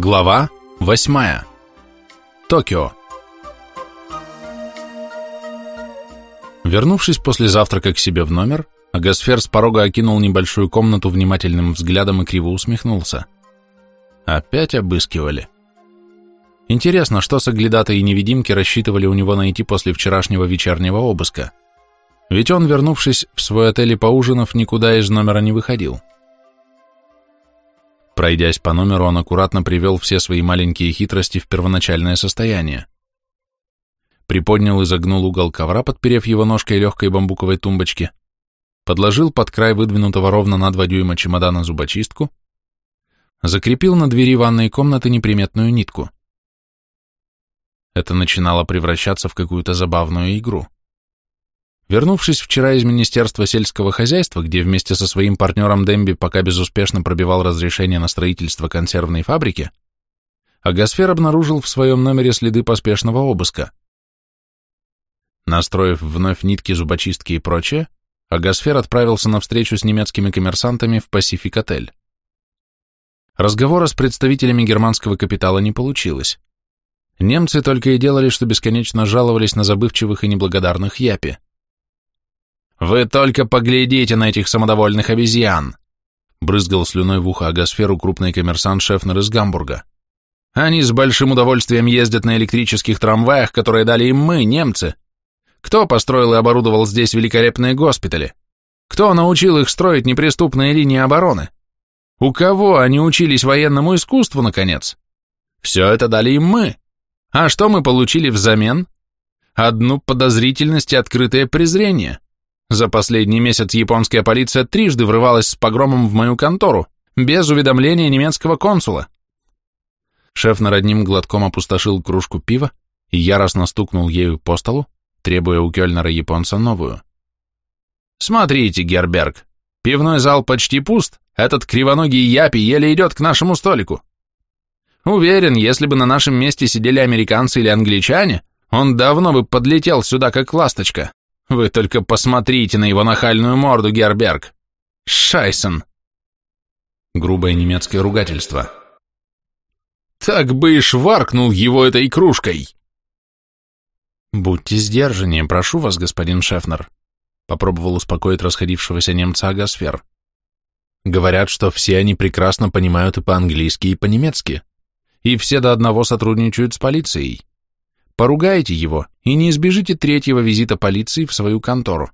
Глава 8. Токио. Вернувшись после завтрака к себе в номер, Агасфер с порога окинул небольшую комнату внимательным взглядом и криво усмехнулся. Опять обыскивали. Интересно, что соглядаты и невидимки рассчитывали у него найти после вчерашнего вечернего обыска. Ведь он, вернувшись в свой отель и поужинав, никуда из номера не выходил. Пройдясь по номеру, он аккуратно привел все свои маленькие хитрости в первоначальное состояние. Приподнял и загнул угол ковра, подперев его ножкой легкой бамбуковой тумбочки, подложил под край выдвинутого ровно на два дюйма чемодана зубочистку, закрепил на двери ванной комнаты неприметную нитку. Это начинало превращаться в какую-то забавную игру. Вернувшись вчера из Министерства сельского хозяйства, где вместе со своим партнером Демби пока безуспешно пробивал разрешение на строительство консервной фабрики, Агасфер обнаружил в своем номере следы поспешного обыска. Настроив вновь нитки, зубочистки и прочее, Агасфер отправился на встречу с немецкими коммерсантами в Пасифик-отель. Разговора с представителями германского капитала не получилось. Немцы только и делали, что бесконечно жаловались на забывчивых и неблагодарных япи. «Вы только поглядите на этих самодовольных обезьян!» брызгал слюной в ухо Агасферу крупный коммерсант Шефнер из Гамбурга. «Они с большим удовольствием ездят на электрических трамваях, которые дали им мы, немцы. Кто построил и оборудовал здесь великолепные госпитали? Кто научил их строить неприступные линии обороны? У кого они учились военному искусству, наконец? Все это дали им мы. А что мы получили взамен? Одну подозрительность и открытое презрение. За последний месяц японская полиция трижды врывалась с погромом в мою контору, без уведомления немецкого консула. Шеф над одним глотком опустошил кружку пива и яростно стукнул ею по столу, требуя у Кёльнера-японца новую. «Смотрите, Герберг, пивной зал почти пуст, этот кривоногий япи еле идет к нашему столику. Уверен, если бы на нашем месте сидели американцы или англичане, он давно бы подлетел сюда, как ласточка. Вы только посмотрите на его нахальную морду, Герберг. Шайсен. Грубое немецкое ругательство. Так бы и шваркнул его этой кружкой. Будьте сдержаннее, прошу вас, господин Шефнер. Попробовал успокоить расходившегося немца Агасфер. Говорят, что все они прекрасно понимают и по-английски, и по-немецки. И все до одного сотрудничают с полицией. Поругайте его и не избежите третьего визита полиции в свою контору.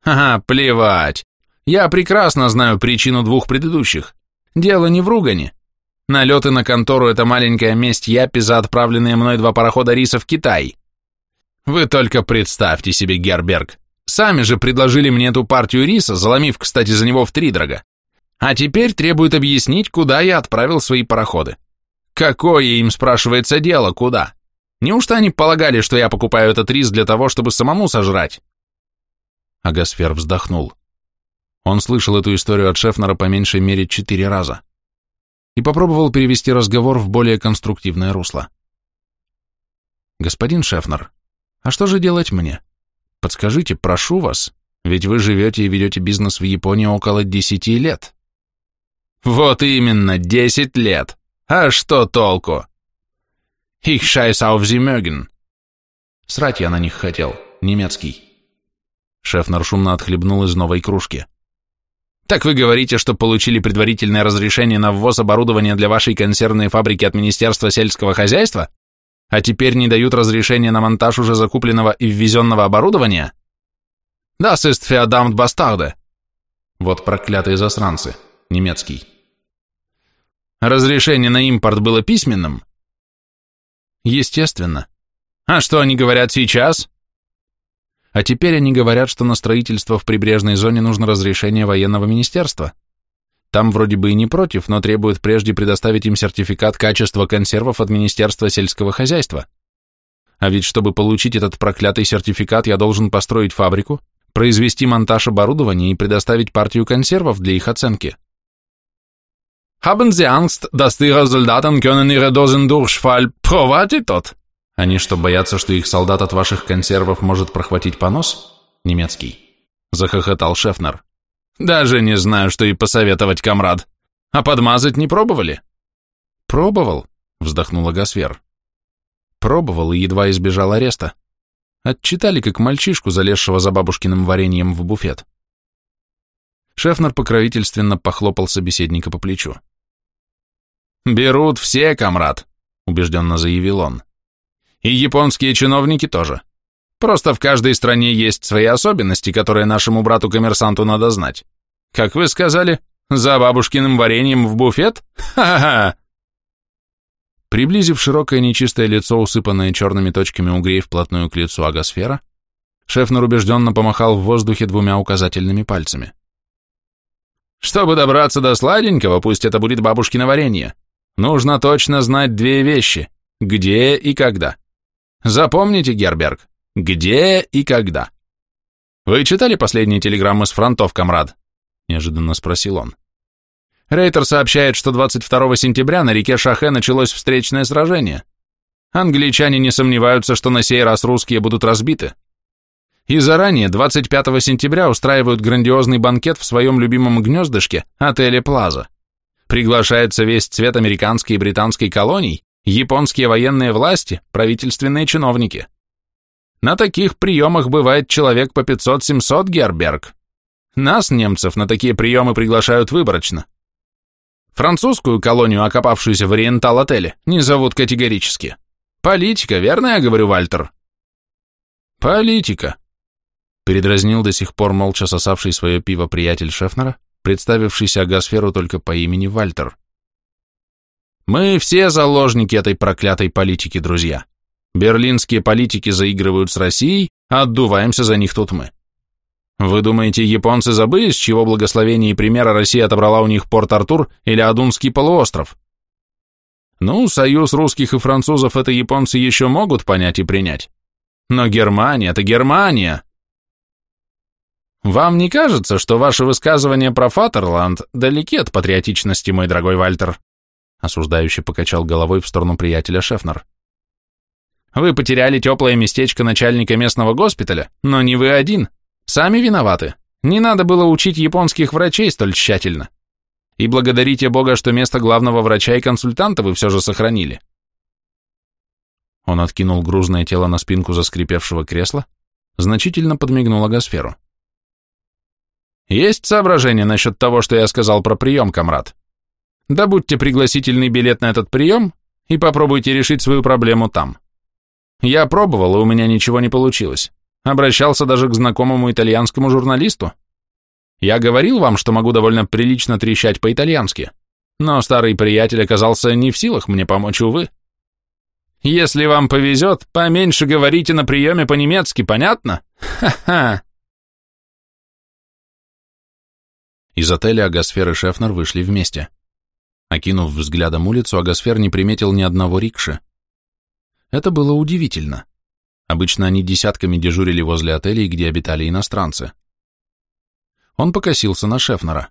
Ха-ха, плевать. Я прекрасно знаю причину двух предыдущих. Дело не в ругане. Налеты на контору – это маленькая месть Япи за отправленные мной два парохода риса в Китай. Вы только представьте себе, Герберг. Сами же предложили мне эту партию риса, заломив, кстати, за него в три дорога. А теперь требуют объяснить, куда я отправил свои пароходы. Какое им, спрашивается, дело, куда? Неужто они полагали, что я покупаю этот рис для того, чтобы самому сожрать? Агасфер вздохнул. Он слышал эту историю от Шефнера по меньшей мере четыре раза и попробовал перевести разговор в более конструктивное русло. «Господин Шефнер, а что же делать мне? Подскажите, прошу вас, ведь вы живете и ведете бизнес в Японии около десяти лет». «Вот именно, десять лет! А что толку? Ich scheiß auf sie mögen. Срать я на них хотел, немецкий. Шефнер шумно отхлебнул из новой кружки. Так вы говорите, что получили предварительное разрешение на ввоз оборудования для вашей консервной фабрики от Министерства сельского хозяйства? А теперь не дают разрешения на монтаж уже закупленного и ввезенного оборудования? Das ist verdammt bastarde. Вот проклятые засранцы, немецкий. Разрешение на импорт было письменным? Естественно. А что они говорят сейчас? А теперь они говорят, что на строительство в прибрежной зоне нужно разрешение военного министерства. Там вроде бы и не против, но требуют прежде предоставить им сертификат качества консервов от Министерства сельского хозяйства. А ведь чтобы получить этот проклятый сертификат, я должен построить фабрику, произвести монтаж оборудования и предоставить партию консервов для их оценки. Haben Sie Angst, dass Ihre Soldaten können Ihre Dosendurchfall проводить тот? Они что, боятся, что их солдат от ваших консервов может прохватить понос? Немецкий. Захохотал Шефнер. Даже не знаю, что и посоветовать, комрад. А подмазать не пробовали? Пробовал, вздохнула Гасвер. Пробовал и едва избежал ареста. Отчитали, как мальчишку, залезшего за бабушкиным вареньем в буфет. Шефнер покровительственно похлопал собеседника по плечу. «Берут все, комрад», — убежденно заявил он. «И японские чиновники тоже. Просто в каждой стране есть свои особенности, которые нашему брату-коммерсанту надо знать. Как вы сказали, за бабушкиным вареньем в буфет? Ха-ха-ха!» Приблизив широкое нечистое лицо, усыпанное черными точками угрей вплотную к лицу агосфера, Шефнер убежденно помахал в воздухе двумя указательными пальцами. «Чтобы добраться до сладенького, пусть это будет бабушкино варенье, нужно точно знать две вещи – где и когда. Запомните, Герберг, где и когда. Вы читали последние телеграммы с фронтов, комрад?» – неожиданно спросил он. Рейтер сообщает, что 22 сентября на реке Шахе началось встречное сражение. Англичане не сомневаются, что на сей раз русские будут разбиты. И заранее, 25 сентября, устраивают грандиозный банкет в своем любимом гнездышке, отеле Плаза. Приглашается весь цвет американской и британской колоний, японские военные власти, правительственные чиновники. На таких приемах бывает человек по 500-700 Герберг. Нас, немцев, на такие приемы приглашают выборочно. Французскую колонию, окопавшуюся в Ориентал-отеле, не зовут категорически. Политика, верно я говорю, Вальтер? Политика. Передразнил до сих пор молча сосавший свое пиво приятель Шефнера, представившийся Агасферу только по имени Вальтер. Мы все заложники этой проклятой политики, друзья. Берлинские политики заигрывают с Россией, а отдуваемся за них тут мы. Вы думаете, японцы забыли, с чего благословения и примера Россия отобрала у них Порт-Артур или Адунский полуостров? Ну, союз русских и французов это японцы еще могут понять и принять. Но Германия — это Германия. Вам не кажется, что ваши высказывания про Фатерланд далеки от патриотичности, мой дорогой Вальтер? Осуждающе покачал головой в сторону приятеля Шефнер. Вы потеряли теплое местечко начальника местного госпиталя, но не вы один. Сами виноваты. Не надо было учить японских врачей столь тщательно. И благодарите Бога, что место главного врача и консультанта вы все же сохранили. Он откинул грузное тело на спинку заскрипевшего кресла, значительно подмигнул агосферу. Есть соображение насчет того, что я сказал про прием, комрад? Добудьте пригласительный билет на этот прием и попробуйте решить свою проблему там. Я пробовал, и у меня ничего не получилось. Обращался даже к знакомому итальянскому журналисту. Я говорил вам, что могу довольно прилично трещать по-итальянски, но старый приятель оказался не в силах мне помочь, увы. Если вам повезет, поменьше говорите на приеме по-немецки, понятно? Ха-ха!» Из отеля Агасфер и Шефнер вышли вместе. Окинув взглядом улицу, Агасфер не приметил ни одного рикши. Это было удивительно. Обычно они десятками дежурили возле отелей, где обитали иностранцы. Он покосился на Шефнера.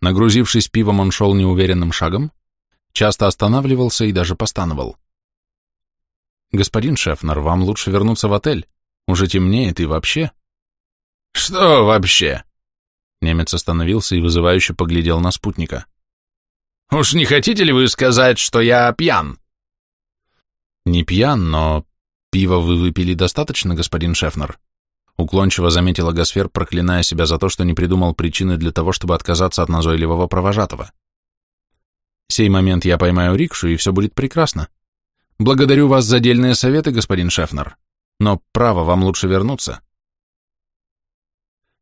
Нагрузившись пивом, он шел неуверенным шагом, часто останавливался и даже постановал. «Господин Шефнер, вам лучше вернуться в отель. Уже темнеет и вообще...» «Что вообще?» Немец остановился и вызывающе поглядел на спутника. «Уж не хотите ли вы сказать, что я пьян?» «Не пьян, но «Пива вы выпили достаточно, господин Шефнер?» Уклончиво заметила Гасфер, проклиная себя за то, что не придумал причины для того, чтобы отказаться от назойливого провожатого. «Сей момент я поймаю рикшу, и все будет прекрасно. Благодарю вас за дельные советы, господин Шефнер, но право вам лучше вернуться».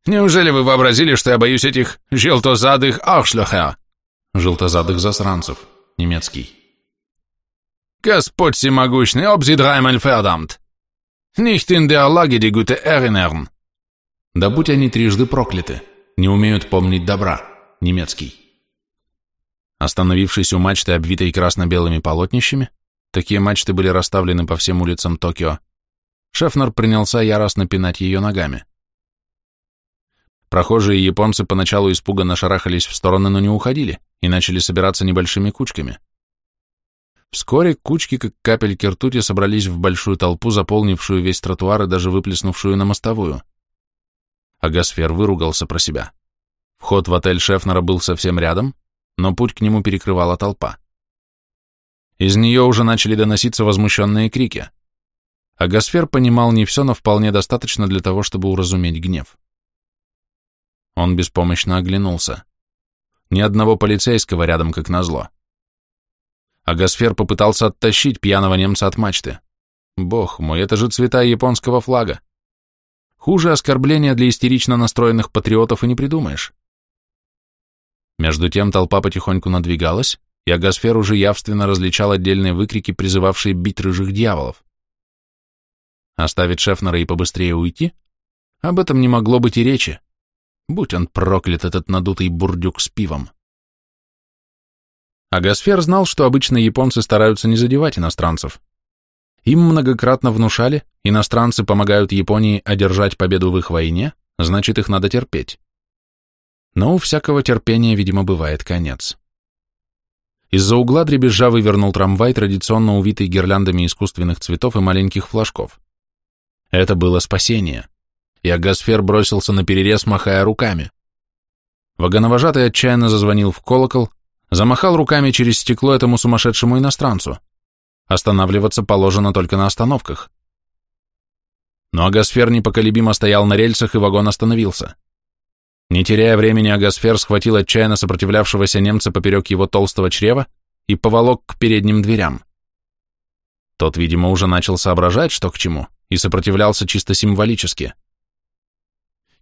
«Неужели вы вообразили, что я боюсь этих желтозадых ахшлёха?» «Желтозадых засранцев», немецкий. Господь sie dreimal verdammt! Nicht in der Lage, die Gute erinnern!» Да будь они трижды прокляты, не умеют помнить добра. Немецкий. Остановившись у мачты, обвитой красно-белыми полотнищами, такие мачты были расставлены по всем улицам Токио, Шефнер принялся яростно пинать ее ногами. Прохожие японцы поначалу испуганно шарахались в стороны, но не уходили и начали собираться небольшими кучками. Вскоре кучки, как капельки ртути, собрались в большую толпу, заполнившую весь тротуар и даже выплеснувшую на мостовую. Агасфер выругался про себя. Вход в отель Шефнера был совсем рядом, но путь к нему перекрывала толпа. Из нее уже начали доноситься возмущенные крики. А Гасфер понимал не все, но вполне достаточно для того, чтобы уразуметь гнев. Он беспомощно оглянулся. Ни одного полицейского рядом, как назло. А Гасфер попытался оттащить пьяного немца от мачты. Бог мой, это же цвета японского флага. Хуже оскорбления для истерично настроенных патриотов и не придумаешь. Между тем толпа потихоньку надвигалась, и Агасфер уже явственно различал отдельные выкрики, призывавшие бить рыжих дьяволов. Оставить Шефнера и побыстрее уйти? Об этом не могло быть и речи. Будь он проклят, этот надутый бурдюк с пивом. Агасфер знал, что обычно японцы стараются не задевать иностранцев. Им многократно внушали, иностранцы помогают Японии одержать победу в их войне, значит, их надо терпеть. Но у всякого терпения, видимо, бывает конец. Из-за угла дребезжа вывернул трамвай, традиционно увитый гирляндами искусственных цветов и маленьких флажков. Это было спасение. И Агасфер бросился на перерез, махая руками. Вагоновожатый отчаянно зазвонил в колокол, замахал руками через стекло этому сумасшедшему иностранцу. Останавливаться положено только на остановках. Но Агасфер непоколебимо стоял на рельсах, и вагон остановился. Не теряя времени, Агасфер схватил отчаянно сопротивлявшегося немца поперек его толстого чрева и поволок к передним дверям. Тот, видимо, уже начал соображать, что к чему, и сопротивлялся чисто символически.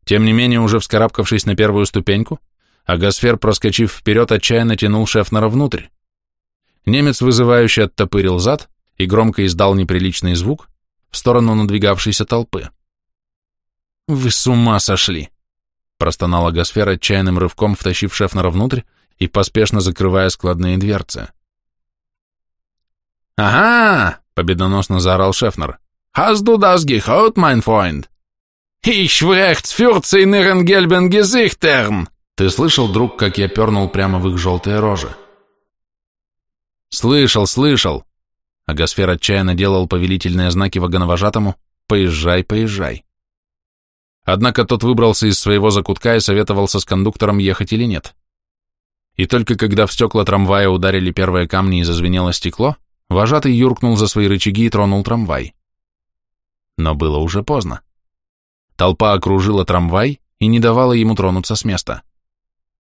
Тем не менее, уже вскарабкавшись на первую ступеньку, Агасфер, проскочив вперед, отчаянно тянул Шефнера внутрь. Немец вызывающе оттопырил зад и громко издал неприличный звук в сторону надвигавшейся толпы. «Вы с ума сошли!» простонала Гасфер отчаянным рывком, втащив Шефнера внутрь и поспешно закрывая складные дверцы. «Ага!» — победоносно заорал Шефнер. «Hast du das gehört, mein Freund? Ich rechts in ihren gelben Gesichtern!» Ты слышал, друг, как я пернул прямо в их желтые рожи? «Слышал, слышал!» Агасфер отчаянно делал повелительные знаки вагоновожатому «Поезжай, поезжай!» Однако тот выбрался из своего закутка и советовался с кондуктором, ехать или нет. И только когда в стекла трамвая ударили первые камни и зазвенело стекло, вожатый юркнул за свои рычаги и тронул трамвай. Но было уже поздно. Толпа окружила трамвай и не давала ему тронуться с места.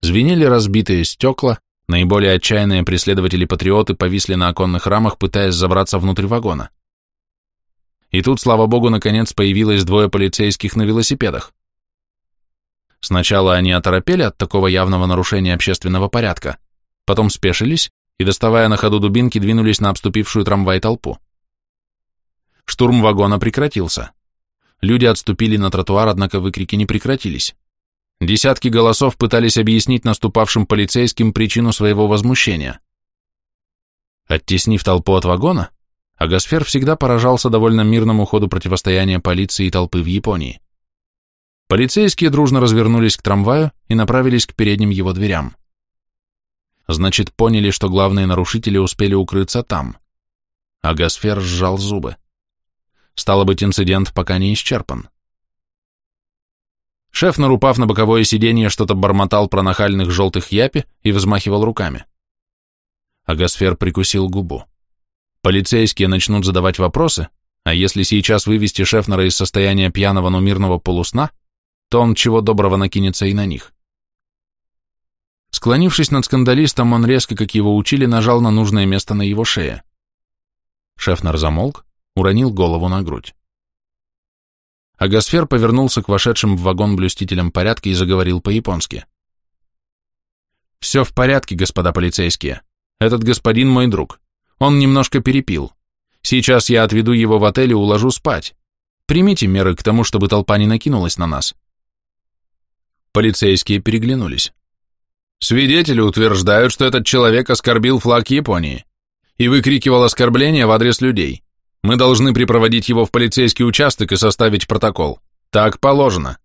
Звенели разбитые стекла, Наиболее отчаянные преследователи-патриоты повисли на оконных рамах, пытаясь забраться внутрь вагона. И тут, слава богу, наконец появилось двое полицейских на велосипедах. Сначала они оторопели от такого явного нарушения общественного порядка, потом спешились и, доставая на ходу дубинки, двинулись на обступившую трамвай толпу. Штурм вагона прекратился. Люди отступили на тротуар, однако выкрики не прекратились. Десятки голосов пытались объяснить наступавшим полицейским причину своего возмущения. Оттеснив толпу от вагона, Агасфер всегда поражался довольно мирному ходу противостояния полиции и толпы в Японии. Полицейские дружно развернулись к трамваю и направились к передним его дверям. Значит, поняли, что главные нарушители успели укрыться там. Агасфер сжал зубы. Стало быть, инцидент пока не исчерпан. Шеф, нарупав на боковое сиденье, что-то бормотал про нахальных желтых япи и взмахивал руками. Агасфер прикусил губу. Полицейские начнут задавать вопросы, а если сейчас вывести Шефнера из состояния пьяного, но мирного полусна, то он чего доброго накинется и на них. Склонившись над скандалистом, он резко, как его учили, нажал на нужное место на его шее. Шефнер замолк, уронил голову на грудь. Агасфер повернулся к вошедшим в вагон блюстителям порядка и заговорил по-японски. «Все в порядке, господа полицейские. Этот господин мой друг. Он немножко перепил. Сейчас я отведу его в отель и уложу спать. Примите меры к тому, чтобы толпа не накинулась на нас». Полицейские переглянулись. «Свидетели утверждают, что этот человек оскорбил флаг Японии и выкрикивал оскорбления в адрес людей. Мы должны припроводить его в полицейский участок и составить протокол. Так положено.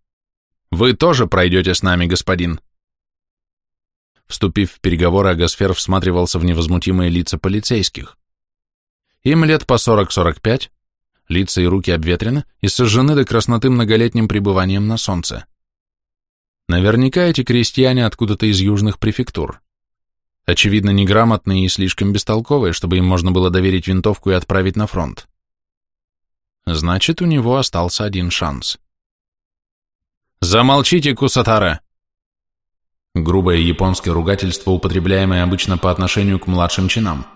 Вы тоже пройдете с нами, господин. Вступив в переговоры, Агасфер всматривался в невозмутимые лица полицейских. Им лет по 40-45, лица и руки обветрены и сожжены до красноты многолетним пребыванием на солнце. Наверняка эти крестьяне откуда-то из южных префектур. Очевидно, неграмотные и слишком бестолковые, чтобы им можно было доверить винтовку и отправить на фронт. Значит, у него остался один шанс. «Замолчите, Кусатара!» Грубое японское ругательство, употребляемое обычно по отношению к младшим чинам.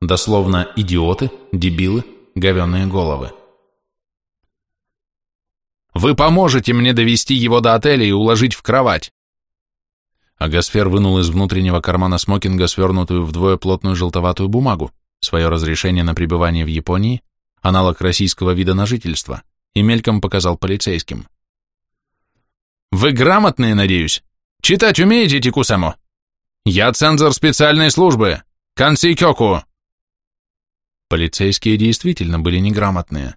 Дословно «идиоты», «дебилы», «говенные головы». «Вы поможете мне довести его до отеля и уложить в кровать!» Агасфер вынул из внутреннего кармана смокинга свернутую вдвое плотную желтоватую бумагу, свое разрешение на пребывание в Японии, аналог российского вида на жительство, и мельком показал полицейским. «Вы грамотные, надеюсь? Читать умеете, Тикусамо? Я цензор специальной службы. Канси Кёку!» Полицейские действительно были неграмотные,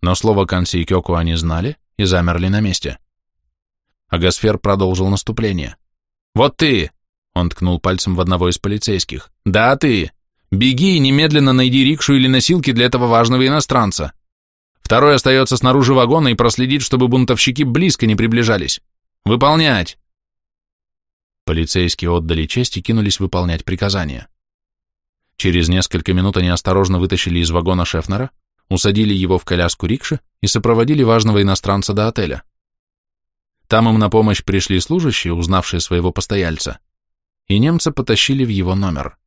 но слово «канси Кёку» они знали и замерли на месте. Агасфер продолжил наступление. «Вот ты!» — он ткнул пальцем в одного из полицейских. «Да, ты! Беги и немедленно найди рикшу или носилки для этого важного иностранца. Второй остается снаружи вагона и проследит, чтобы бунтовщики близко не приближались. Выполнять!» Полицейские отдали честь и кинулись выполнять приказания. Через несколько минут они осторожно вытащили из вагона Шефнера, усадили его в коляску рикши и сопроводили важного иностранца до отеля. Там им на помощь пришли служащие, узнавшие своего постояльца, и немцы потащили в его номер.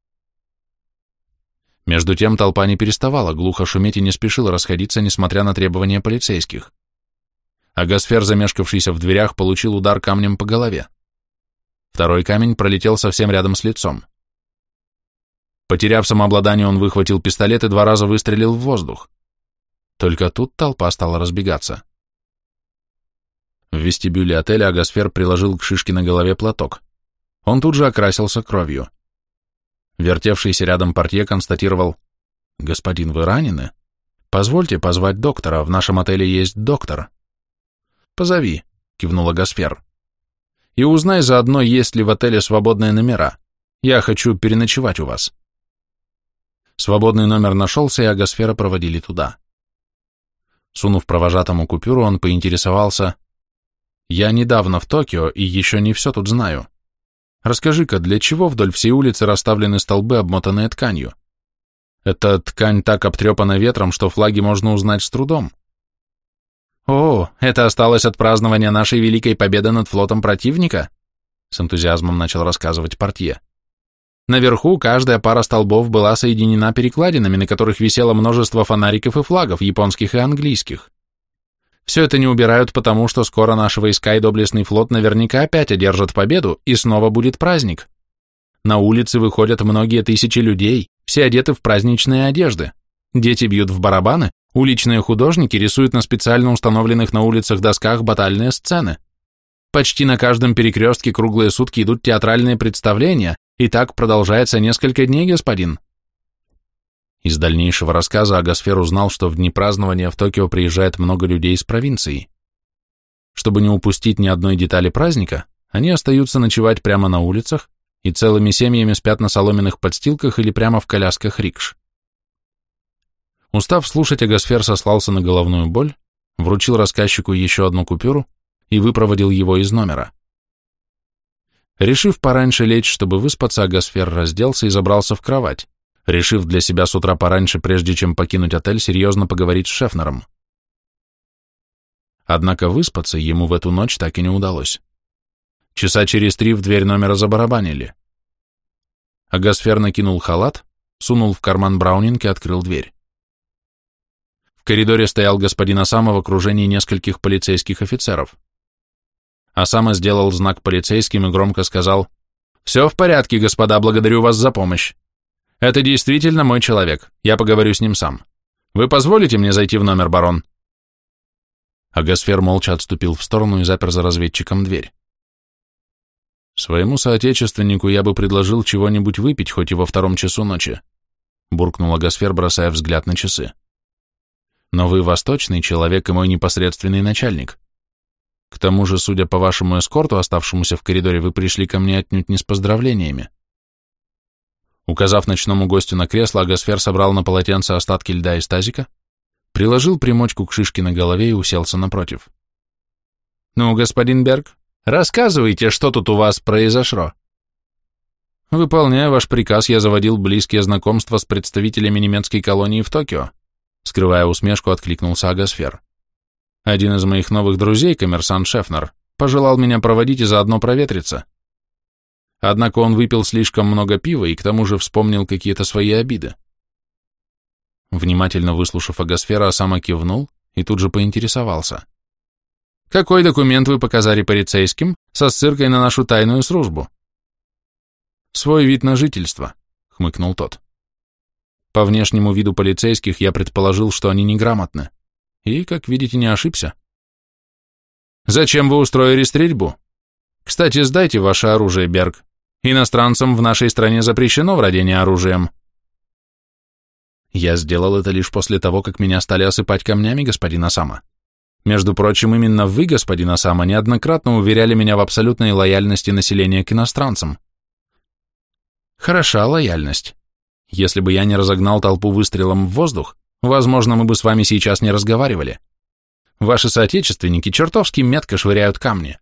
Между тем толпа не переставала глухо шуметь и не спешила расходиться, несмотря на требования полицейских. А Гасфер, замешкавшийся в дверях, получил удар камнем по голове. Второй камень пролетел совсем рядом с лицом. Потеряв самообладание, он выхватил пистолет и два раза выстрелил в воздух. Только тут толпа стала разбегаться. В вестибюле отеля Агасфер приложил к шишке на голове платок. Он тут же окрасился кровью. Вертевшийся рядом портье констатировал, «Господин, вы ранены? Позвольте позвать доктора, в нашем отеле есть доктор». «Позови», — кивнула Гасфер. «И узнай заодно, есть ли в отеле свободные номера. Я хочу переночевать у вас». Свободный номер нашелся, и Агасфера проводили туда. Сунув провожатому купюру, он поинтересовался, я недавно в Токио и еще не все тут знаю. Расскажи-ка, для чего вдоль всей улицы расставлены столбы, обмотанные тканью? Эта ткань так обтрепана ветром, что флаги можно узнать с трудом. О, это осталось от празднования нашей великой победы над флотом противника? С энтузиазмом начал рассказывать портье. Наверху каждая пара столбов была соединена перекладинами, на которых висело множество фонариков и флагов, японских и английских. Все это не убирают, потому что скоро наши войска и доблестный флот наверняка опять одержат победу, и снова будет праздник. На улицы выходят многие тысячи людей, все одеты в праздничные одежды. Дети бьют в барабаны, уличные художники рисуют на специально установленных на улицах досках батальные сцены. Почти на каждом перекрестке круглые сутки идут театральные представления, и так продолжается несколько дней, господин. Из дальнейшего рассказа Агасфер узнал, что в дни празднования в Токио приезжает много людей из провинции. Чтобы не упустить ни одной детали праздника, они остаются ночевать прямо на улицах и целыми семьями спят на соломенных подстилках или прямо в колясках рикш. Устав слушать, Агасфер сослался на головную боль, вручил рассказчику еще одну купюру и выпроводил его из номера. Решив пораньше лечь, чтобы выспаться, Агасфер разделся и забрался в кровать решив для себя с утра пораньше, прежде чем покинуть отель, серьезно поговорить с Шефнером. Однако выспаться ему в эту ночь так и не удалось. Часа через три в дверь номера забарабанили. Агасфер накинул халат, сунул в карман Браунинг и открыл дверь. В коридоре стоял господин Осама в окружении нескольких полицейских офицеров. Осама сделал знак полицейским и громко сказал «Все в порядке, господа, благодарю вас за помощь. Это действительно мой человек. Я поговорю с ним сам. Вы позволите мне зайти в номер, барон?» Агасфер молча отступил в сторону и запер за разведчиком дверь. «Своему соотечественнику я бы предложил чего-нибудь выпить, хоть и во втором часу ночи», буркнул Агасфер, бросая взгляд на часы. «Но вы восточный человек и мой непосредственный начальник. К тому же, судя по вашему эскорту, оставшемуся в коридоре, вы пришли ко мне отнюдь не с поздравлениями. Указав ночному гостю на кресло, Агасфер собрал на полотенце остатки льда из тазика, приложил примочку к шишке на голове и уселся напротив. «Ну, господин Берг, рассказывайте, что тут у вас произошло?» Выполняя ваш приказ, я заводил близкие знакомства с представителями немецкой колонии в Токио. Скрывая усмешку, откликнулся Агасфер. Один из моих новых друзей, коммерсант Шефнер, пожелал меня проводить и заодно проветриться. Однако он выпил слишком много пива и к тому же вспомнил какие-то свои обиды. Внимательно выслушав Агасфера, Осама кивнул и тут же поинтересовался. «Какой документ вы показали полицейским со ссылкой на нашу тайную службу?» «Свой вид на жительство», — хмыкнул тот. По внешнему виду полицейских я предположил, что они неграмотны. И, как видите, не ошибся. «Зачем вы устроили стрельбу? Кстати, сдайте ваше оружие, Берг. Иностранцам в нашей стране запрещено владение оружием». Я сделал это лишь после того, как меня стали осыпать камнями, господин Осама. Между прочим, именно вы, господин Осама, неоднократно уверяли меня в абсолютной лояльности населения к иностранцам. Хороша лояльность. Если бы я не разогнал толпу выстрелом в воздух, возможно, мы бы с вами сейчас не разговаривали. Ваши соотечественники чертовски метко швыряют камни.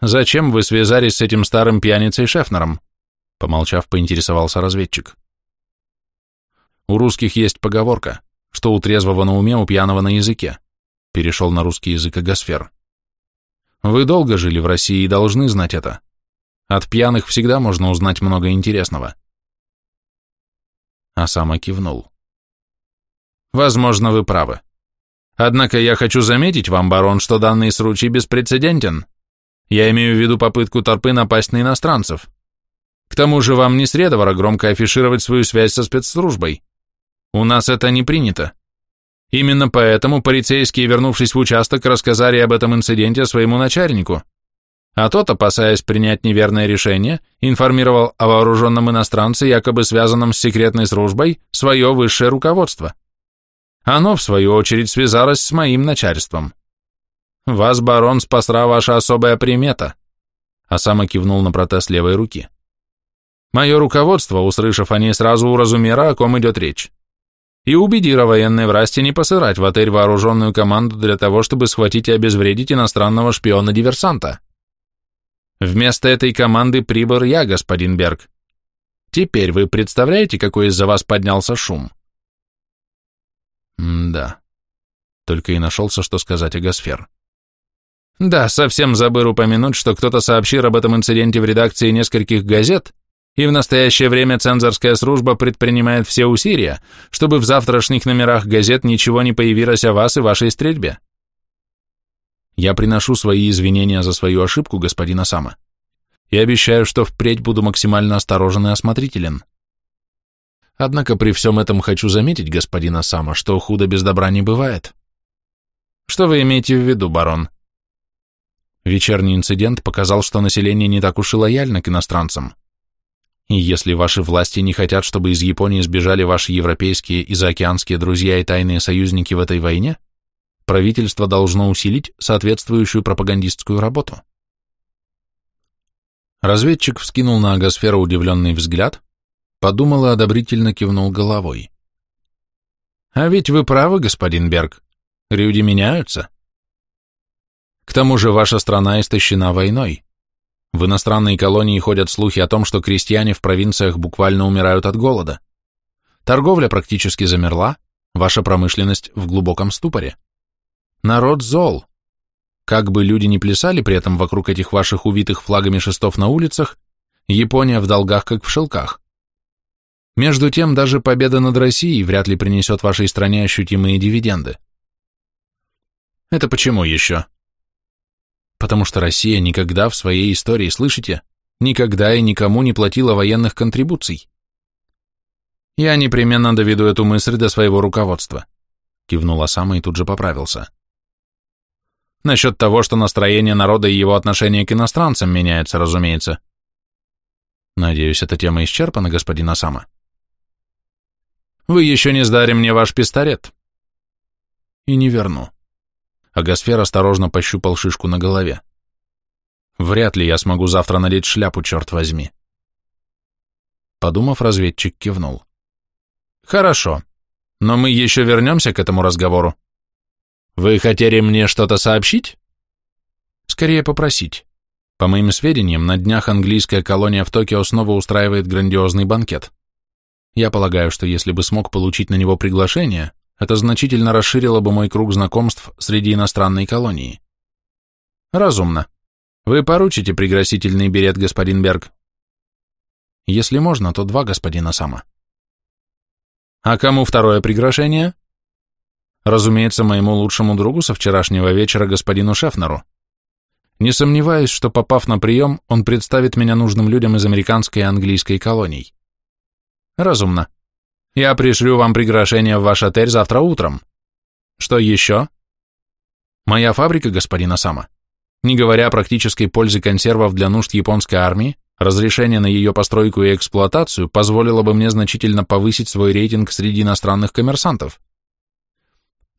Зачем вы связались с этим старым пьяницей Шефнером? Помолчав, поинтересовался разведчик. У русских есть поговорка, что у трезвого на уме, у пьяного на языке. Перешел на русский язык Агасфер. Вы долго жили в России и должны знать это. От пьяных всегда можно узнать много интересного. Асама кивнул. Возможно, вы правы. Однако я хочу заметить вам, барон, что данный случай беспрецедентен. Я имею в виду попытку торпы напасть на иностранцев. К тому же вам не следовало громко афишировать свою связь со спецслужбой. У нас это не принято. Именно поэтому полицейские, вернувшись в участок, рассказали об этом инциденте своему начальнику. А тот, опасаясь принять неверное решение, информировал о вооруженном иностранце, якобы связанном с секретной службой, свое высшее руководство. Оно, в свою очередь, связалось с моим начальством. Вас, барон, спасла ваша особая примета. А сам кивнул на протез левой руки. Мое руководство, услышав о ней, сразу уразумело, о ком идет речь и убедила военной власти не посылать в отель вооруженную команду для того, чтобы схватить и обезвредить иностранного шпиона-диверсанта. Вместо этой команды прибыл я, господин Берг. Теперь вы представляете, какой из-за вас поднялся шум? М да. Только и нашелся, что сказать о Гасфер. Да, совсем забыл упомянуть, что кто-то сообщил об этом инциденте в редакции нескольких газет, и в настоящее время цензорская служба предпринимает все усилия, чтобы в завтрашних номерах газет ничего не появилось о вас и вашей стрельбе. Я приношу свои извинения за свою ошибку, господин Осама, и обещаю, что впредь буду максимально осторожен и осмотрителен. Однако при всем этом хочу заметить, господин Осама, что худо без добра не бывает. Что вы имеете в виду, барон? Вечерний инцидент показал, что население не так уж и лояльно к иностранцам. И если ваши власти не хотят, чтобы из Японии сбежали ваши европейские и заокеанские друзья и тайные союзники в этой войне, правительство должно усилить соответствующую пропагандистскую работу. Разведчик вскинул на агосферу удивленный взгляд, подумал и одобрительно кивнул головой. «А ведь вы правы, господин Берг. Люди меняются. К тому же ваша страна истощена войной. В иностранной колонии ходят слухи о том, что крестьяне в провинциях буквально умирают от голода. Торговля практически замерла, ваша промышленность в глубоком ступоре. Народ зол. Как бы люди ни плясали при этом вокруг этих ваших увитых флагами шестов на улицах, Япония в долгах, как в шелках. Между тем, даже победа над Россией вряд ли принесет вашей стране ощутимые дивиденды. Это почему еще? Потому что Россия никогда в своей истории, слышите, никогда и никому не платила военных контрибуций. Я непременно доведу эту мысль до своего руководства, кивнула сама и тут же поправился. Насчет того, что настроение народа и его отношение к иностранцам меняется, разумеется. Надеюсь, эта тема исчерпана, господин Осама. Вы еще не сдали мне ваш пистолет. И не верну а Гасфер осторожно пощупал шишку на голове. Вряд ли я смогу завтра надеть шляпу, черт возьми. Подумав, разведчик кивнул. Хорошо, но мы еще вернемся к этому разговору. Вы хотели мне что-то сообщить? Скорее попросить. По моим сведениям, на днях английская колония в Токио снова устраивает грандиозный банкет. Я полагаю, что если бы смог получить на него приглашение, это значительно расширило бы мой круг знакомств среди иностранной колонии. Разумно. Вы поручите пригласительный билет, господин Берг? Если можно, то два господина Сама. А кому второе приглашение? Разумеется, моему лучшему другу со вчерашнего вечера, господину Шефнеру. Не сомневаюсь, что, попав на прием, он представит меня нужным людям из американской и английской колоний. Разумно. Я пришлю вам приглашение в ваш отель завтра утром. Что еще? Моя фабрика, господин Осама, не говоря о практической пользе консервов для нужд японской армии, разрешение на ее постройку и эксплуатацию позволило бы мне значительно повысить свой рейтинг среди иностранных коммерсантов.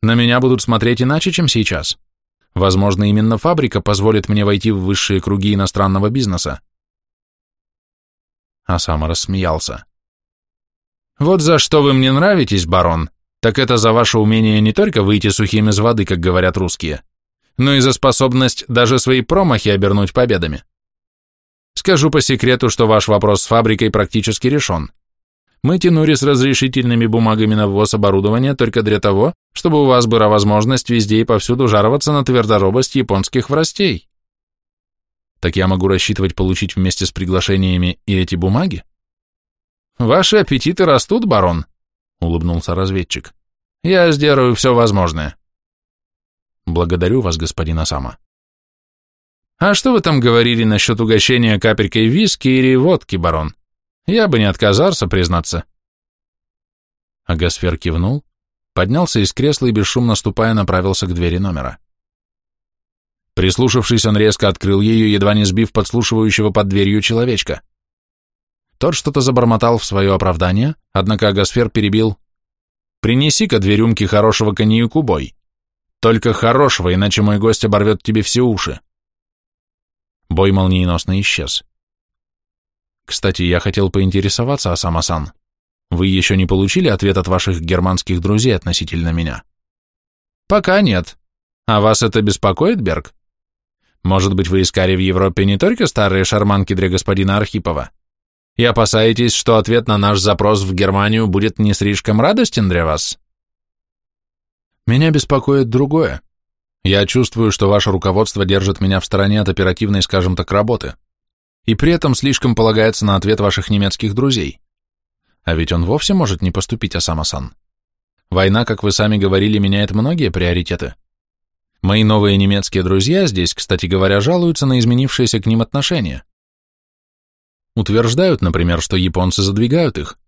На меня будут смотреть иначе, чем сейчас. Возможно, именно фабрика позволит мне войти в высшие круги иностранного бизнеса. Осама рассмеялся. Вот за что вы мне нравитесь, барон, так это за ваше умение не только выйти сухим из воды, как говорят русские, но и за способность даже свои промахи обернуть победами. Скажу по секрету, что ваш вопрос с фабрикой практически решен. Мы тянули с разрешительными бумагами на ввоз оборудования только для того, чтобы у вас была возможность везде и повсюду жароваться на твердоробость японских властей. Так я могу рассчитывать получить вместе с приглашениями и эти бумаги? «Ваши аппетиты растут, барон», — улыбнулся разведчик. «Я сделаю все возможное». «Благодарю вас, господин Осама». «А что вы там говорили насчет угощения капелькой виски или водки, барон? Я бы не отказался, признаться». Агасфер кивнул, поднялся из кресла и, бесшумно ступая, направился к двери номера. Прислушавшись, он резко открыл ее, едва не сбив подслушивающего под дверью человечка. Тот что-то забормотал в свое оправдание, однако Агасфер перебил. «Принеси-ка две рюмки хорошего коньяку, бой. Только хорошего, иначе мой гость оборвет тебе все уши». Бой молниеносно исчез. «Кстати, я хотел поинтересоваться, Асама-сан. Вы еще не получили ответ от ваших германских друзей относительно меня?» «Пока нет. А вас это беспокоит, Берг? Может быть, вы искали в Европе не только старые шарманки для господина Архипова?» И опасаетесь, что ответ на наш запрос в Германию будет не слишком радостен для вас? Меня беспокоит другое. Я чувствую, что ваше руководство держит меня в стороне от оперативной, скажем так, работы, и при этом слишком полагается на ответ ваших немецких друзей. А ведь он вовсе может не поступить, Асама-сан. Война, как вы сами говорили, меняет многие приоритеты. Мои новые немецкие друзья здесь, кстати говоря, жалуются на изменившиеся к ним отношения. Утверждают, например, что японцы задвигают их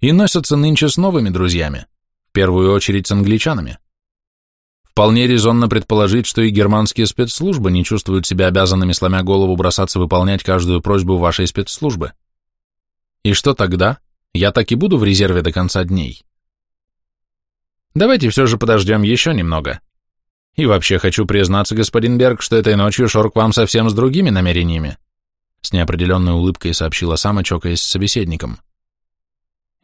и носятся нынче с новыми друзьями, в первую очередь с англичанами. Вполне резонно предположить, что и германские спецслужбы не чувствуют себя обязанными, сломя голову, бросаться выполнять каждую просьбу вашей спецслужбы. И что тогда? Я так и буду в резерве до конца дней. Давайте все же подождем еще немного. И вообще хочу признаться, господин Берг, что этой ночью шел к вам совсем с другими намерениями. С неопределенной улыбкой сообщила сама, чокаясь с собеседником.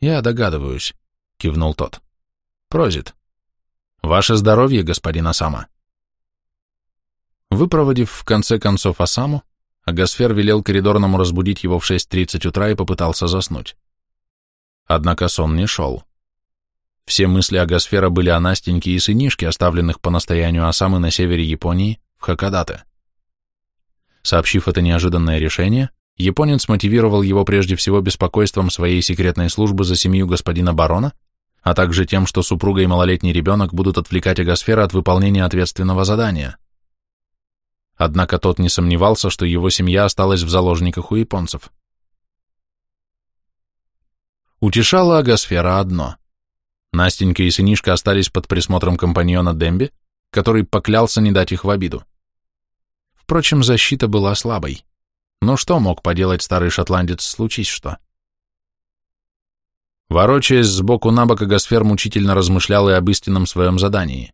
«Я догадываюсь», — кивнул тот. «Прозит. Ваше здоровье, господин Асама». Выпроводив в конце концов Асаму, Агасфер велел коридорному разбудить его в 6.30 утра и попытался заснуть. Однако сон не шел. Все мысли Агасфера были о Настеньке и сынишке, оставленных по настоянию Асамы на севере Японии, в Хакадате. Сообщив это неожиданное решение, японец мотивировал его прежде всего беспокойством своей секретной службы за семью господина барона, а также тем, что супруга и малолетний ребенок будут отвлекать Агосфера от выполнения ответственного задания. Однако тот не сомневался, что его семья осталась в заложниках у японцев. Утешало Агосфера одно. Настенька и сынишка остались под присмотром компаньона Демби, который поклялся не дать их в обиду. Впрочем, защита была слабой. Но что мог поделать старый шотландец, случись что? Ворочаясь сбоку на бок, Агасфер мучительно размышлял и об истинном своем задании.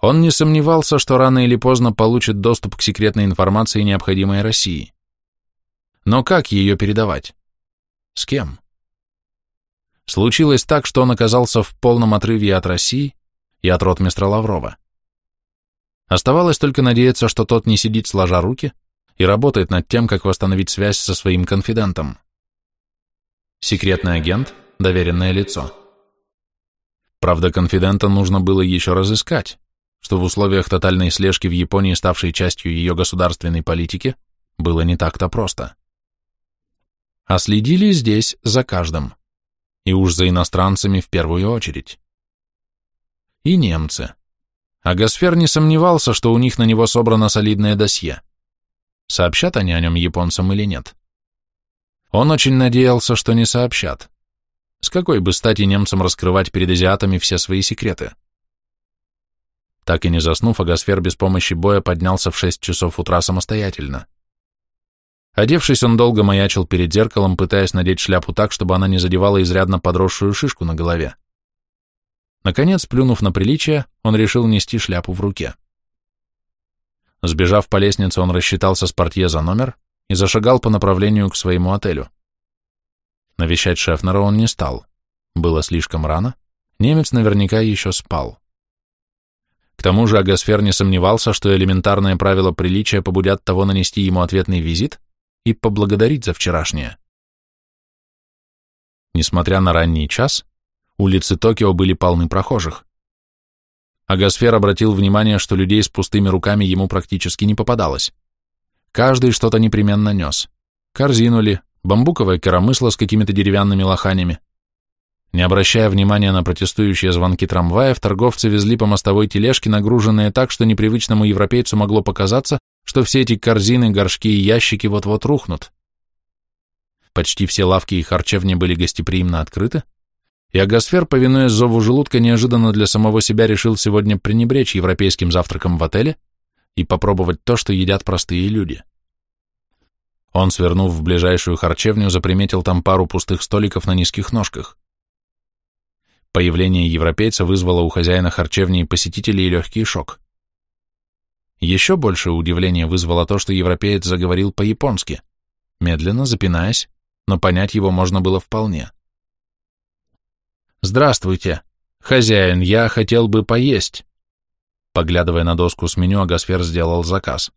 Он не сомневался, что рано или поздно получит доступ к секретной информации, необходимой России. Но как ее передавать? С кем? Случилось так, что он оказался в полном отрыве от России и от ротмистра Лаврова. Оставалось только надеяться, что тот не сидит сложа руки и работает над тем, как восстановить связь со своим конфидентом. Секретный агент, доверенное лицо. Правда, конфидента нужно было еще разыскать, что в условиях тотальной слежки в Японии, ставшей частью ее государственной политики, было не так-то просто. А следили здесь за каждым, и уж за иностранцами в первую очередь. И немцы. А Гасфер не сомневался, что у них на него собрано солидное досье. Сообщат они о нем японцам или нет? Он очень надеялся, что не сообщат. С какой бы стати немцам раскрывать перед азиатами все свои секреты? Так и не заснув, Агасфер без помощи боя поднялся в шесть часов утра самостоятельно. Одевшись, он долго маячил перед зеркалом, пытаясь надеть шляпу так, чтобы она не задевала изрядно подросшую шишку на голове. Наконец, плюнув на приличие, он решил нести шляпу в руке. Сбежав по лестнице, он рассчитался с портье за номер и зашагал по направлению к своему отелю. Навещать Шефнера он не стал. Было слишком рано, немец наверняка еще спал. К тому же Агасфер не сомневался, что элементарные правила приличия побудят того нанести ему ответный визит и поблагодарить за вчерашнее. Несмотря на ранний час, улицы Токио были полны прохожих. Агасфер обратил внимание, что людей с пустыми руками ему практически не попадалось. Каждый что-то непременно нес. Корзину ли, бамбуковое коромысло с какими-то деревянными лоханями, не обращая внимания на протестующие звонки трамваев, торговцы везли по мостовой тележке, нагруженные так, что непривычному европейцу могло показаться, что все эти корзины, горшки и ящики вот-вот рухнут. Почти все лавки и харчевни были гостеприимно открыты, и повинуясь зову желудка, неожиданно для самого себя решил сегодня пренебречь европейским завтраком в отеле и попробовать то, что едят простые люди. Он, свернув в ближайшую харчевню, заприметил там пару пустых столиков на низких ножках. Появление европейца вызвало у хозяина харчевни и посетителей легкий шок. Еще большее удивление вызвало то, что европеец заговорил по-японски, медленно, запинаясь, но понять его можно было вполне. «Здравствуйте. Хозяин, я хотел бы поесть». Поглядывая на доску с меню, Агасфер сделал заказ.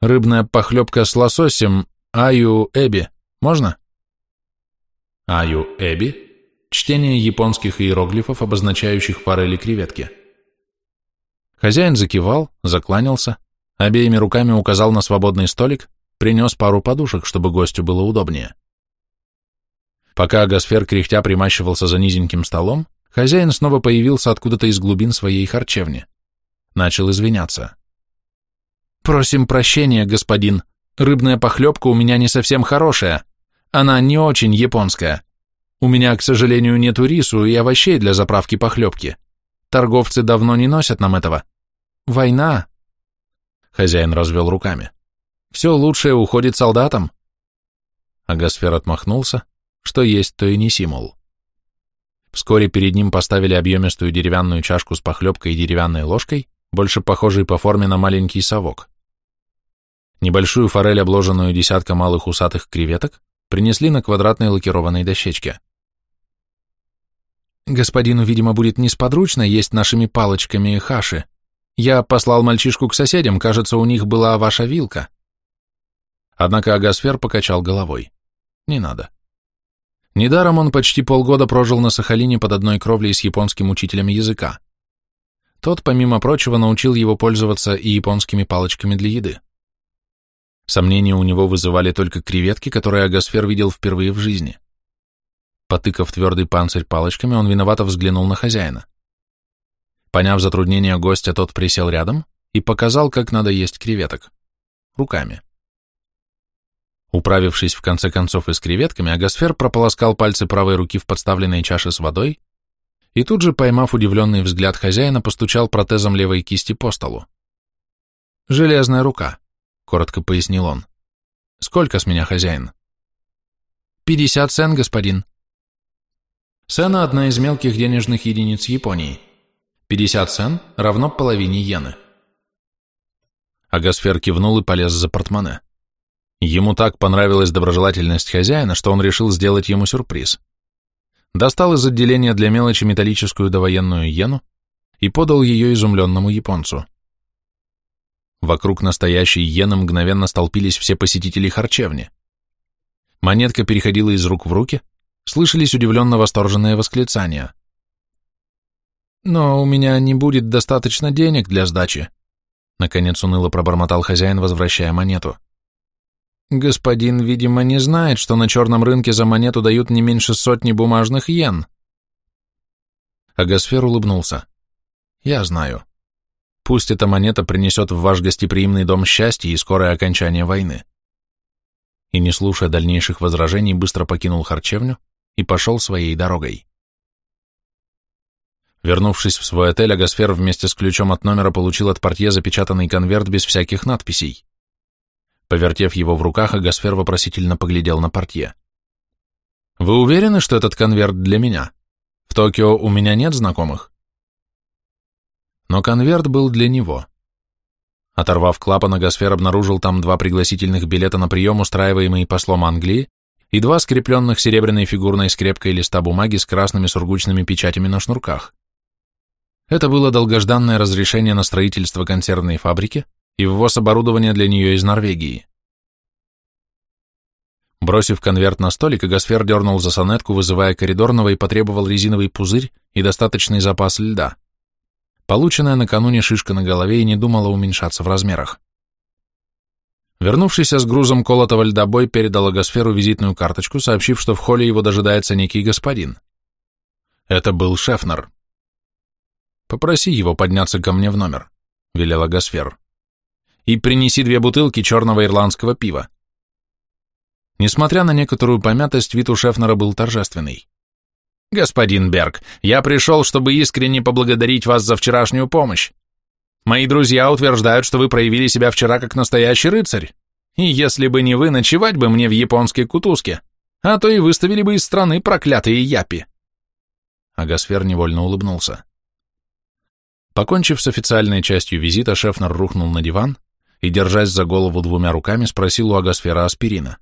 «Рыбная похлебка с лососем, аю эби. Можно?» «Аю эби?» Чтение японских иероглифов, обозначающих форели креветки. Хозяин закивал, закланялся, обеими руками указал на свободный столик, принес пару подушек, чтобы гостю было удобнее. Пока Агасфер кряхтя примащивался за низеньким столом, хозяин снова появился откуда-то из глубин своей харчевни. Начал извиняться. «Просим прощения, господин. Рыбная похлебка у меня не совсем хорошая. Она не очень японская. У меня, к сожалению, нету рису и овощей для заправки похлебки. Торговцы давно не носят нам этого. Война. Хозяин развел руками. Все лучшее уходит солдатам. Агасфер отмахнулся, что есть, то и не симул. Вскоре перед ним поставили объемистую деревянную чашку с похлебкой и деревянной ложкой, больше похожей по форме на маленький совок. Небольшую форель, обложенную десятка малых усатых креветок, принесли на квадратной лакированной дощечке. Господину, видимо, будет несподручно есть нашими палочками хаши. Я послал мальчишку к соседям, кажется, у них была ваша вилка. Однако Агасфер покачал головой. Не надо. Недаром он почти полгода прожил на Сахалине под одной кровлей с японским учителем языка. Тот, помимо прочего, научил его пользоваться и японскими палочками для еды. Сомнения у него вызывали только креветки, которые Агасфер видел впервые в жизни. Потыкав твердый панцирь палочками, он виновато взглянул на хозяина. Поняв затруднение гостя, тот присел рядом и показал, как надо есть креветок. Руками. Управившись в конце концов и с креветками, Агасфер прополоскал пальцы правой руки в подставленной чаше с водой и тут же, поймав удивленный взгляд хозяина, постучал протезом левой кисти по столу. «Железная рука», — коротко пояснил он. «Сколько с меня, хозяин?» «Пятьдесят сен, господин», Сена – одна из мелких денежных единиц Японии. 50 сен равно половине иены. Агасфер кивнул и полез за портмоне. Ему так понравилась доброжелательность хозяина, что он решил сделать ему сюрприз. Достал из отделения для мелочи металлическую довоенную иену и подал ее изумленному японцу. Вокруг настоящей иены мгновенно столпились все посетители харчевни. Монетка переходила из рук в руки, слышались удивленно восторженные восклицания. «Но у меня не будет достаточно денег для сдачи», наконец уныло пробормотал хозяин, возвращая монету. «Господин, видимо, не знает, что на черном рынке за монету дают не меньше сотни бумажных йен». Агасфер улыбнулся. «Я знаю. Пусть эта монета принесет в ваш гостеприимный дом счастье и скорое окончание войны». И, не слушая дальнейших возражений, быстро покинул харчевню и пошел своей дорогой. Вернувшись в свой отель, Агасфер вместе с ключом от номера получил от портье запечатанный конверт без всяких надписей. Повертев его в руках, Агасфер вопросительно поглядел на портье. «Вы уверены, что этот конверт для меня? В Токио у меня нет знакомых?» Но конверт был для него. Оторвав клапан, Агасфер обнаружил там два пригласительных билета на прием, устраиваемые послом Англии, и два скрепленных серебряной фигурной скрепкой листа бумаги с красными сургучными печатями на шнурках. Это было долгожданное разрешение на строительство консервной фабрики и ввоз оборудования для нее из Норвегии. Бросив конверт на столик, Гасфер дернул за сонетку, вызывая коридорного и потребовал резиновый пузырь и достаточный запас льда. Полученная накануне шишка на голове и не думала уменьшаться в размерах. Вернувшийся с грузом колотого льда бой передал Агосферу визитную карточку, сообщив, что в холле его дожидается некий господин. Это был Шефнер. «Попроси его подняться ко мне в номер», — велела Гасфер. «И принеси две бутылки черного ирландского пива». Несмотря на некоторую помятость, вид у Шефнера был торжественный. «Господин Берг, я пришел, чтобы искренне поблагодарить вас за вчерашнюю помощь. Мои друзья утверждают, что вы проявили себя вчера как настоящий рыцарь. И если бы не вы, ночевать бы мне в японской кутузке, а то и выставили бы из страны проклятые япи». Агасфер невольно улыбнулся. Покончив с официальной частью визита, Шефнер рухнул на диван и, держась за голову двумя руками, спросил у Агасфера аспирина.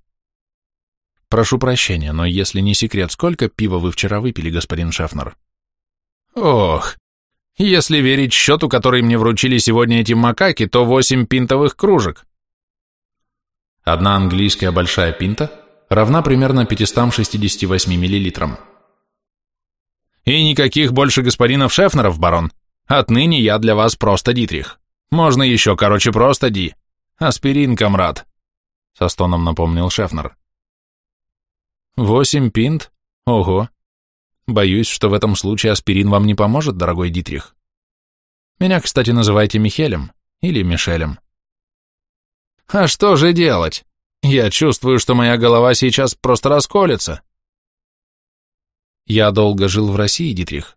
«Прошу прощения, но если не секрет, сколько пива вы вчера выпили, господин Шефнер?» «Ох, если верить счету, который мне вручили сегодня эти макаки, то восемь пинтовых кружек». Одна английская большая пинта равна примерно 568 миллилитрам. «И никаких больше господинов Шефнеров, барон?» Отныне я для вас просто Дитрих. Можно еще, короче, просто Ди. Аспирин, комрад. Со стоном напомнил Шефнер. Восемь пинт? Ого. Боюсь, что в этом случае аспирин вам не поможет, дорогой Дитрих. Меня, кстати, называйте Михелем или Мишелем. А что же делать? Я чувствую, что моя голова сейчас просто расколется. Я долго жил в России, Дитрих,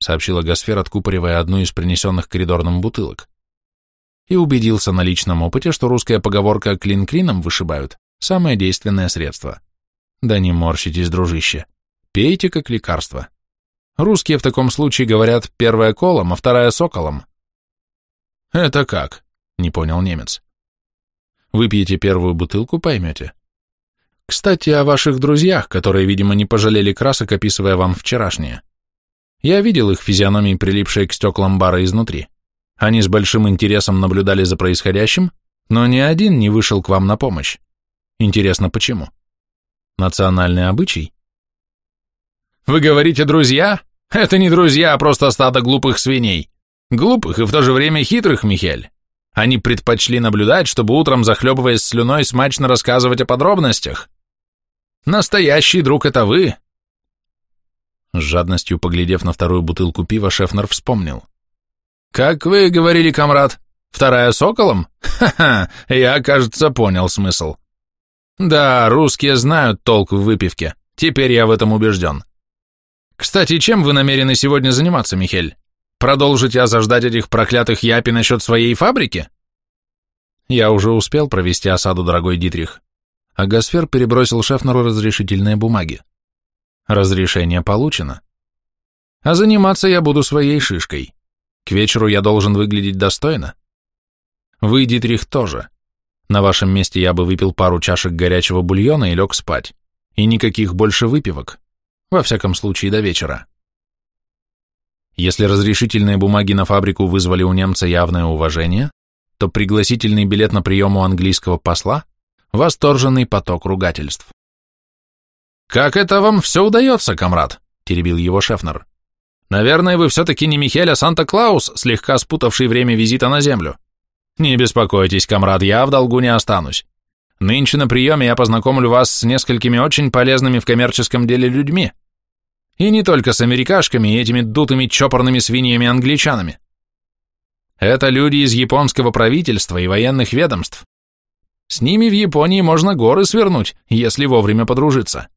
сообщила Гасфер, откупоривая одну из принесенных коридорным бутылок. И убедился на личном опыте, что русская поговорка «клин клином вышибают» – самое действенное средство. Да не морщитесь, дружище. Пейте как лекарство. Русские в таком случае говорят «первая колом, а вторая соколом». «Это как?» – не понял немец. Выпьете первую бутылку, поймете. Кстати, о ваших друзьях, которые, видимо, не пожалели красок, описывая вам вчерашнее. Я видел их физиономии, прилипшие к стеклам бара изнутри. Они с большим интересом наблюдали за происходящим, но ни один не вышел к вам на помощь. Интересно, почему? Национальный обычай? Вы говорите «друзья»? Это не друзья, а просто стадо глупых свиней. Глупых и в то же время хитрых, Михель. Они предпочли наблюдать, чтобы утром, захлебываясь слюной, смачно рассказывать о подробностях. Настоящий друг — это вы, с жадностью поглядев на вторую бутылку пива, Шефнер вспомнил. «Как вы говорили, комрад, вторая соколом? Ха-ха, я, кажется, понял смысл. Да, русские знают толк в выпивке, теперь я в этом убежден. Кстати, чем вы намерены сегодня заниматься, Михель? Продолжите озаждать этих проклятых япи насчет своей фабрики?» Я уже успел провести осаду, дорогой Дитрих. А Гасфер перебросил Шефнеру разрешительные бумаги. Разрешение получено. А заниматься я буду своей шишкой. К вечеру я должен выглядеть достойно. Вы, Дитрих, тоже. На вашем месте я бы выпил пару чашек горячего бульона и лег спать. И никаких больше выпивок. Во всяком случае, до вечера. Если разрешительные бумаги на фабрику вызвали у немца явное уважение, то пригласительный билет на прием у английского посла – восторженный поток ругательств. «Как это вам все удается, комрад?» – теребил его Шефнер. «Наверное, вы все-таки не Михель, а Санта-Клаус, слегка спутавший время визита на Землю. Не беспокойтесь, комрад, я в долгу не останусь. Нынче на приеме я познакомлю вас с несколькими очень полезными в коммерческом деле людьми. И не только с америкашками и этими дутыми чопорными свиньями-англичанами. Это люди из японского правительства и военных ведомств. С ними в Японии можно горы свернуть, если вовремя подружиться.